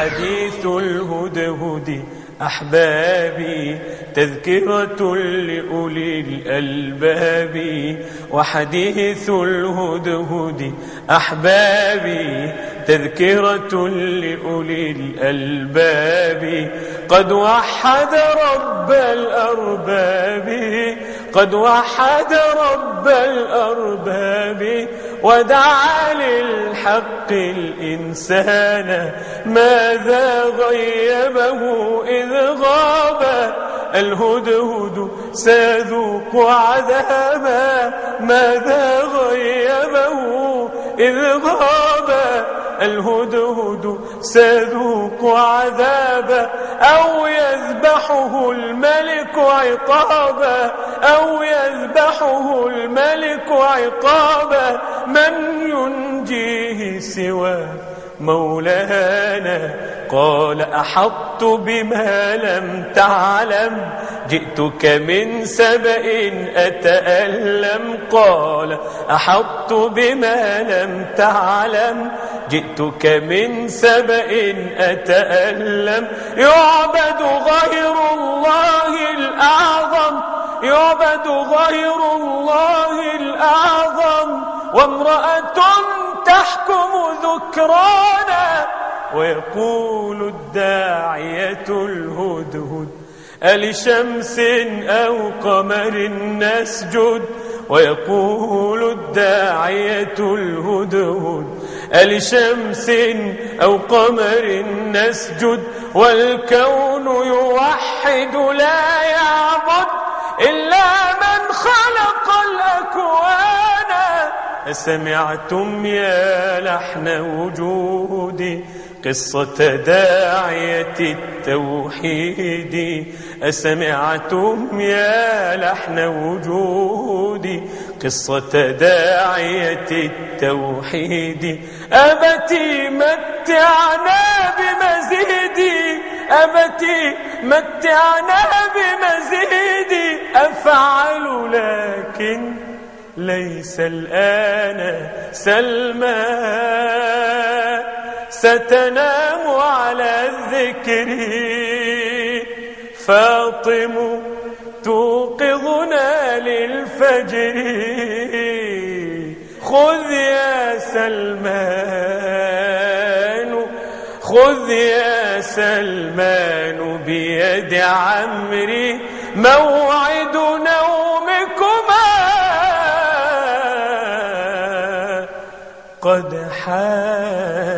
وحديث الهدهد أحبابي تذكرة لأولي الألباب. وحديث الهدهد أحبابي تذكرة لأولي الألباب. قد وحد رب الأرباب قد وحد رب الأرباب. ودعا للحق الإنسان ماذا غيبه إذ غاب. الهدهد ساذوق عذابا ماذا غيبه إذ غاب. الهدهد ساذوق عذابا أو يذبحه الملك عقابا أو يذبحه الملك عقابا من ينجيه سوى مولانا قال أحطت بما لم تعلم جئتك من سبأ أتألم. قال أحطت بما لم تعلم جئتك من سبأ أتألم. يعبد غير الله الأعظم يعبد غير الله الأعظم. وامرأة تحكم ذكرانا ويقول الداعية الهدهد. ألشمس أو قمر نسجد ويقول الداعية الهدهد. ألشمس أو قمر نسجد والكون يوحد لا يعبد إلا من خلق الأكوان. أسمعتم يا لحن وجودي قصة داعية التوحيد. أسمعتم يا لحن وجودي قصة داعية التوحيد. أبتي متعنا بمزيدي أبتي متعنا بمزيدي أفعل لكن ليس الآن سلمى. ستنام على الذكر. فاطم توقظنا للفجر. خذ يا سلمان خذ يا سلمان بيد عمري. موعد نومكما. قد حان